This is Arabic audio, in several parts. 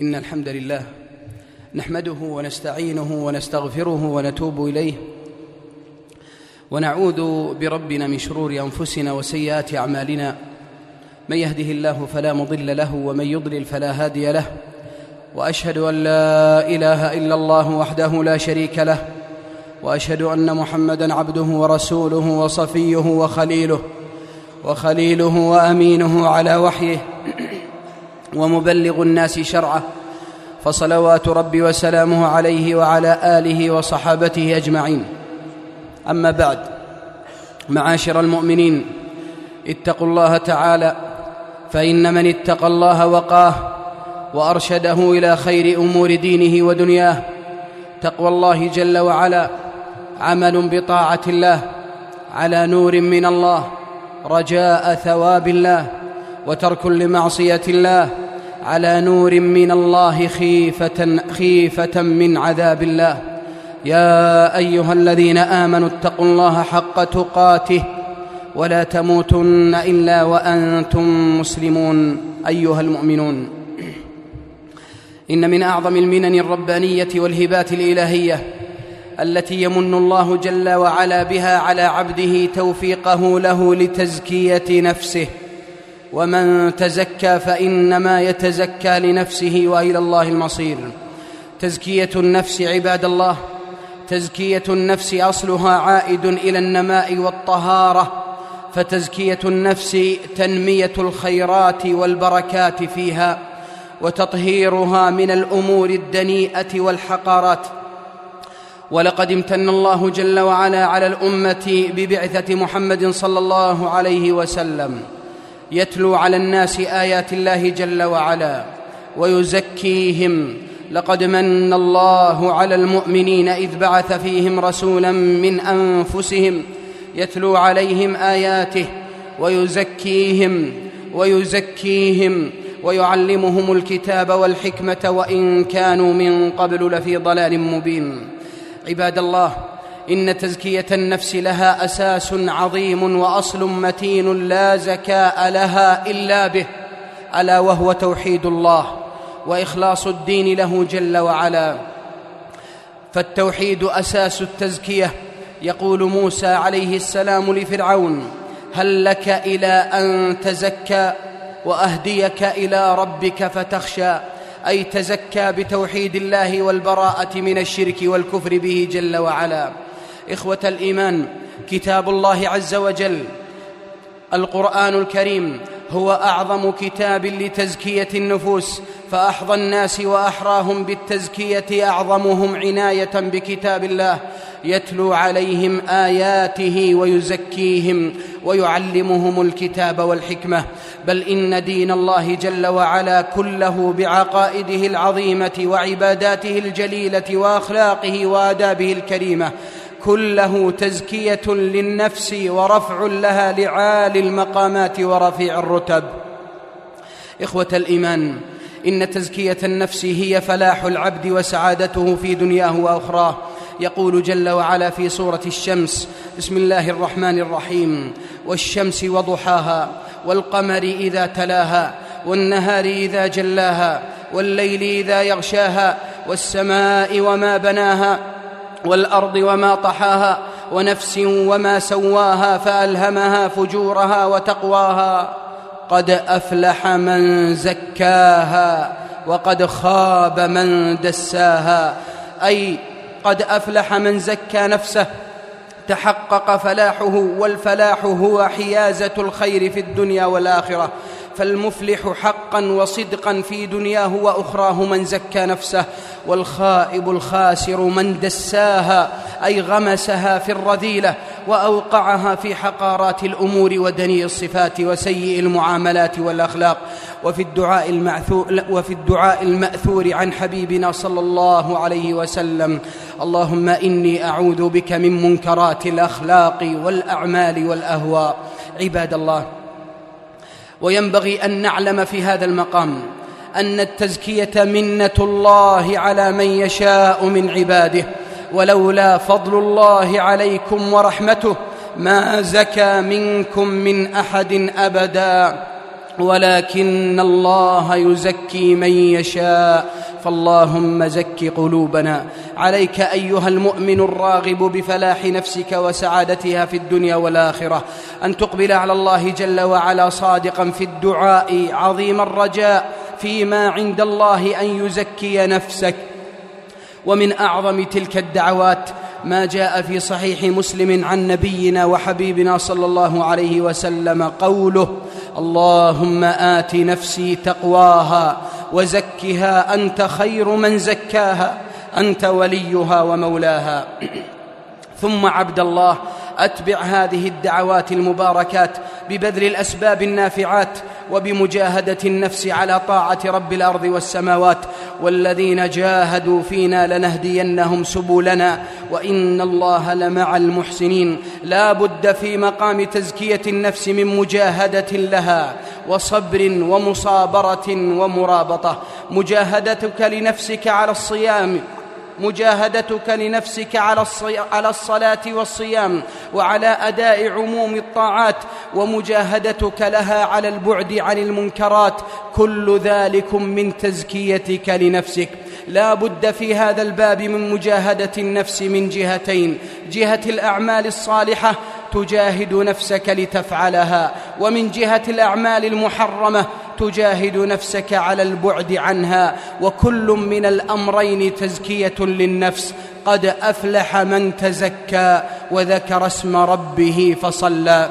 إن الحمد لله نحمده ونستعينه ونستغفره ونتوب إليه ونعوذ بربنا من شرور أنفسنا وسيئات أعمالنا. من يهده الله فلا مضل له ومن يضلل فلا هادي له. وأشهد أن لا إله إلا الله وحده لا شريك له. وأشهد أن محمدا عبده ورسوله وصفيه وخليله وخليله وأمينه على وحيه. ومبلغ الناس شرعه فصلوات ربي وسلامه عليه وعلى آله وصحابته أجمعين. أما بعد معاشر المؤمنين اتقوا الله تعالى فإن من اتقى الله وقاه وأرشده إلى خير أمور دينه ودنياه تقوى الله جل وعلا عمل بطاعة الله على نور من الله رجاء ثواب الله. وترك لمعصية الله على نور من الله خيفة خيفة من عذاب الله. يا أيها الذين آمنوا اتقوا الله حق تقاته ولا تموتن إلا وأنتم مسلمون. أيها المؤمنون إن من أعظم المنن الربانية والهبات الإلهية التي يمن الله جل وعلا بها على عبده توفيقه له لتزكية نفسه. ومن تزكى فإنما يتزكى لنفسه وإلى الله المصير. تزكية النفس عباد الله. تزكية النفس أصلها عائد إلى النماء والطهارة. فتزكية النفس تنمية الخيرات والبركات فيها. وتطهيرها من الأمور الدنيئة والحقارات. ولقد امتن الله جل وعلا على الأمة ببعثة محمد صلى الله عليه وسلم. يتلو على الناس آيات الله جل وعلا ويزكيهم. لقد من الله على المؤمنين إذ بعث فيهم رسولا من أنفسهم يتلو عليهم آياته ويزكيهم ويزكيهم ويعلمهم الكتاب والحكمة وإن كانوا من قبل لفي ضلال مبين. عباد الله إن تزكية النفس لها أساس عظيم وأصل متين لا زكاء لها إلا به ألا وهو توحيد الله وإخلاص الدين له جل وعلا. فالتوحيد أساس التزكية. يقول موسى عليه السلام لفرعون هل لك إلى أن تزكى وأهديك إلى ربك فتخشى؟ أي تزكى بتوحيد الله والبراءة من الشرك والكفر به جل وعلا. إخوة الإيمان كتاب الله عز وجل القرآن الكريم هو أعظم كتاب لتزكية النفوس فأحظى الناس وأحراهم بالتزكية أعظمهم عناية بكتاب الله يتلو عليهم آياته ويزكيهم ويعلمهم الكتاب والحكمة. بل إن دين الله جل وعلا كله بعقائده العظيمة وعباداته الجليلة وأخلاقه وآدابه الكريمة. كله تزكية للنفس ورفع لها لعالي المقامات ورفيع الرتب. إخوة الإيمان إن تزكية النفس هي فلاح العبد وسعادته في دنياه وأخراه. يقول جل وعلا في سورة الشمس بسم الله الرحمن الرحيم. والشمس وضحاها والقمر إذا تلاها والنهار إذا جلاها والليل إذا يغشاها والسماء وما بناها والأرض وما طحاها ونفس وما سواها فألهمها فجورها وتقواها قد أفلح من زكاها وقد خاب من دساها أي قد أفلح من زكى نفسه تحقق فلاحه والفلاح هو حيازة الخير في الدنيا والآخرة فالمفلح حقا وصدقا في دنياه وأخراه من زكى نفسه والخائب الخاسر من دساها أي غمسها في الرذيلة وأوقعها في حقارات الأمور ودنيء الصفات وسيء المعاملات والأخلاق. وفي الدعاء وفي الدعاء المأثور عن حبيبنا صلى الله عليه وسلم اللهم إني أعوذ بك من منكرات الأخلاق والأعمال والأهواء. عباد الله وينبغي أن نعلم في هذا المقام أن التزكية منة الله على من يشاء من عباده ولولا فضل الله عليكم ورحمته ما زكى منكم من أحد أبدا. ولكن الله يزكي من يشاء. فاللهم زك قلوبنا. عليك أيها المؤمن الراغب بفلاح نفسك وسعادتها في الدنيا والآخرة. أن تقبل على الله جل وعلا صادقا في الدعاء عظيم الرجاء فيما عند الله أن يزكي نفسك. ومن أعظم تلك الدعوات ما جاء في صحيح مسلم عن نبينا وحبيبنا صلى الله عليه وسلم قوله اللهم آت نفسي تقواها وزكها أنت خير من زكاها أنت وليها ومولاها. ثم عبد الله أتبع هذه الدعوات المباركات ببذل الأسباب النافعات وبمجاهدة النفس على طاعة رب الأرض والسماوات والذين جاهدوا فينا لنهدينهم سبلنا وإن الله لمع المحسنين. لا بد في مقام تزكية النفس من مجاهدة لها وصبر ومصابرة ومرابطة. مجاهدتك لنفسك على الصيام مجاهدتك لنفسك على على الصلاة والصيام وعلى أداء عموم الطاعات ومجاهدتك لها على البعد عن المنكرات. كل ذلك من تزكيتك لنفسك. لا بد في هذا الباب من مجاهدة النفس من جهتين. جهة الأعمال الصالحة تجاهد نفسك لتفعلها ومن جهة الأعمال المحرمة تجاهد نفسك على البعد عنها وكل من الأمرين تزكية للنفس. قد أفلح من تزكى وذكر اسم ربه فصلى.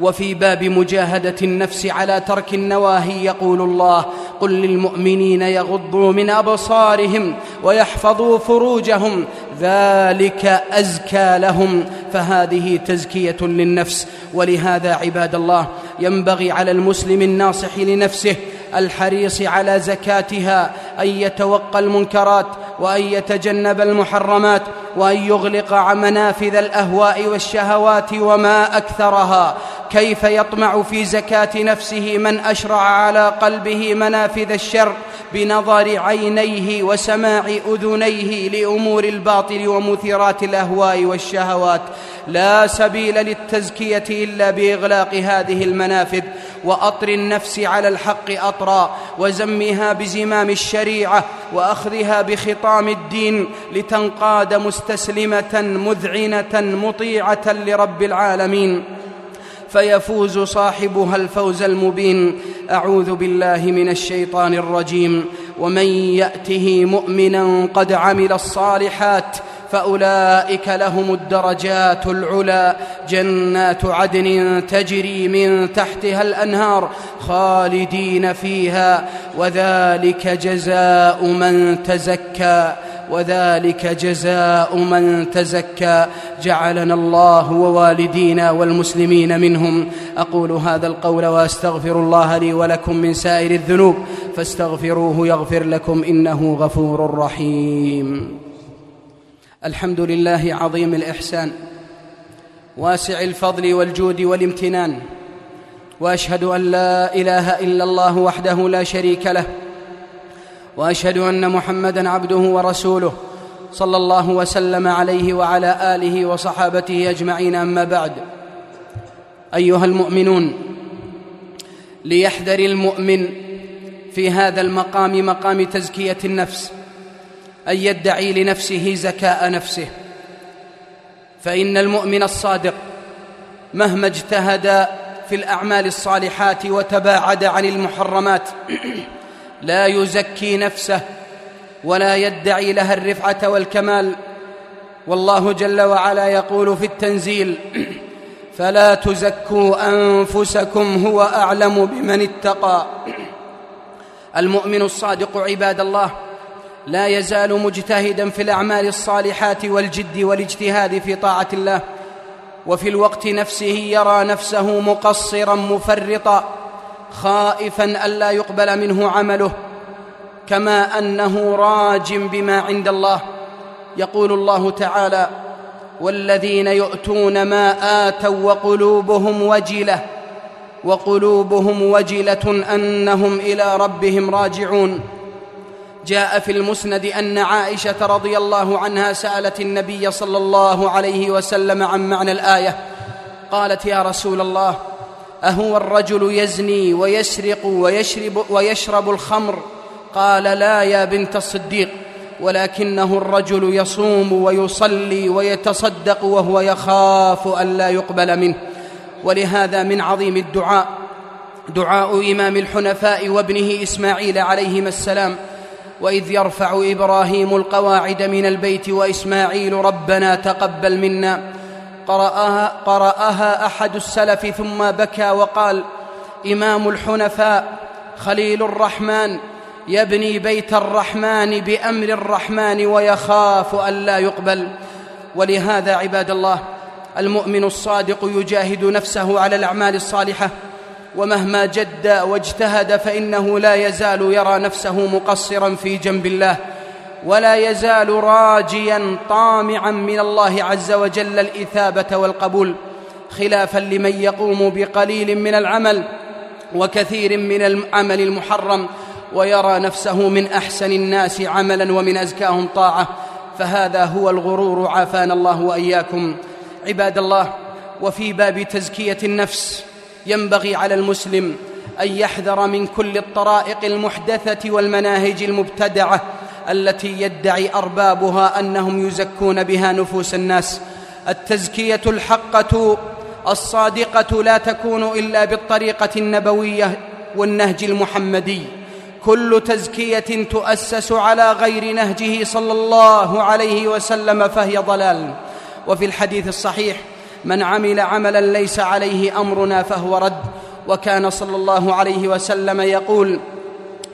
وفي باب مجاهدة النفس على ترك النواهي يقول الله قل للمؤمنين يغضوا من أبصارهم ويحفظوا فروجهم ذلك أزكى لهم. فهذه تزكية للنفس. ولهذا عباد الله ينبغي على المسلم الناصح لنفسه الحريص على زكاتها أن يتوقى المنكرات وأن يتجنب المحرمات وأن يغلق منافذ الأهواء والشهوات وما أكثرها. كيف يطمع في زكاة نفسه من أشرع على قلبه منافذ الشر بنظر عينيه وسماع أذنيه لأمور الباطل ومثيرات الأهواء والشهوات؟ لا سبيل للتزكية إلا بإغلاق هذه المنافذ وأطر النفس على الحق أطرا وزمها بزمام الشريعة وأخذها بخطام الدين لتنقاد مستسلمة مذعنة مطيعة لرب العالمين. فيفوز صاحبها الفوز المبين. أعوذ بالله من الشيطان الرجيم. ومن يأته مؤمنا قد عمل الصالحات فأولئك لهم الدرجات العلى جنات عدن تجري من تحتها الأنهار خالدين فيها وذلك جزاء من تزكى. وذلك جزاء من تزكى جعلنا الله ووالدينا والمسلمين منهم. أقول هذا القول وأستغفر الله لي ولكم من سائر الذنوب. فاستغفروه يغفر لكم إنه غفور رحيم. الحمد لله عظيم الإحسان واسع الفضل والجود والامتنان وأشهد أن لا إله إلا الله وحده لا شريك له وأشهد أن محمدا عبده ورسوله صلى الله وسلم عليه وعلى آله وصحابته أجمعين أما بعد. أيها المؤمنون ليحذر المؤمن في هذا المقام مقام تزكية النفس أن يدعي لنفسه زكاء نفسه. فإن المؤمن الصادق مهما اجتهد في الأعمال الصالحات وتباعد عن المحرمات لا يزكي نفسه ولا يدعي لها الرفعة والكمال. والله جل وعلا يقول في التنزيل فلا تزكوا أنفسكم هو أعلم بمن اتقى. المؤمن الصادق عباد الله لا يزال مجتهدا في الأعمال الصالحات والجد والاجتهاد في طاعة الله وفي الوقت نفسه يرى نفسه مقصرا مفرطا. خائفا ألا يقبل منه عمله كما أنه راج بما عند الله. يقول الله تعالى والذين يؤتون ما آتوا وقلوبهم وجلة وقلوبهم وجلة أنهم إلى ربهم راجعون. جاء في المسند أن عائشة رضي الله عنها سألت النبي صلى الله عليه وسلم عن معنى الآية. قالت يا رسول الله أهو الرجل يزني ويسرق ويشرب, ويشرب الخمر؟ قال لا يا بنت الصديق ولكنه الرجل يصوم ويصلي ويتصدق وهو يخاف أن لا يقبل منه. ولهذا من عظيم الدعاء دعاء إمام الحنفاء وابنه إسماعيل عليهما السلام. وإذ يرفع إبراهيم القواعد من البيت وإسماعيل ربنا تقبل منا. قراها, قرأها أحد السلف ثم بكى وقال إمام الحنفاء خليل الرحمن يبني بيت الرحمن بأمر الرحمن ويخاف الا يقبل. ولهذا عباد الله المؤمن الصادق يجاهد نفسه على الأعمال الصالحة ومهما جد واجتهد فإنه لا يزال يرى نفسه مقصرا في جنب الله. ولا يزال راجيا طامعا من الله عز وجل الإثابة والقبول خلافا لمن يقوم بقليل من العمل وكثير من العمل المحرم ويرى نفسه من أحسن الناس عملا ومن أزكاهم طاعة. فهذا هو الغرور عافانا الله وإياكم. عباد الله وفي باب تزكية النفس ينبغي على المسلم أن يحذر من كل الطرائق المحدثة والمناهج المبتدعة. التي يدعي أربابها أنهم يزكون بها نفوس الناس. التزكية الحقة الصادقة لا تكون إلا بالطريقة النبوية والنهج المحمدي. كل تزكية تؤسس على غير نهجه صلى الله عليه وسلم فهي ضلال. وفي الحديث الصحيح من عمل عملا ليس عليه أمرنا فهو رد. وكان صلى الله عليه وسلم يقول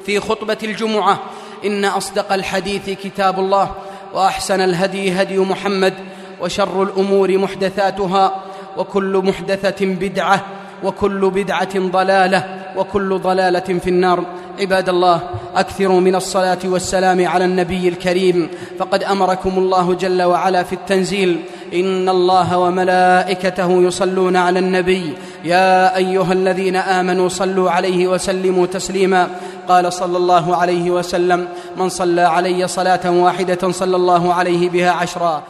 في خطبة الجمعة إن أصدق الحديث كتاب الله وأحسن الهدي هدي محمد وشر الأمور محدثاتها وكل محدثة بدعة وكل بدعة ضلالة وكل ضلالة في النار. عباد الله أكثروا من الصلاة والسلام على النبي الكريم. فقد أمركم الله جل وعلا في التنزيل. إن الله وملائكته يصلون على النبي. يا أيها الذين آمنوا صلوا عليه وسلموا تسليما. قال صلى الله عليه وسلم من صلى علي صلاة واحدة صلى الله عليه بها عشرا.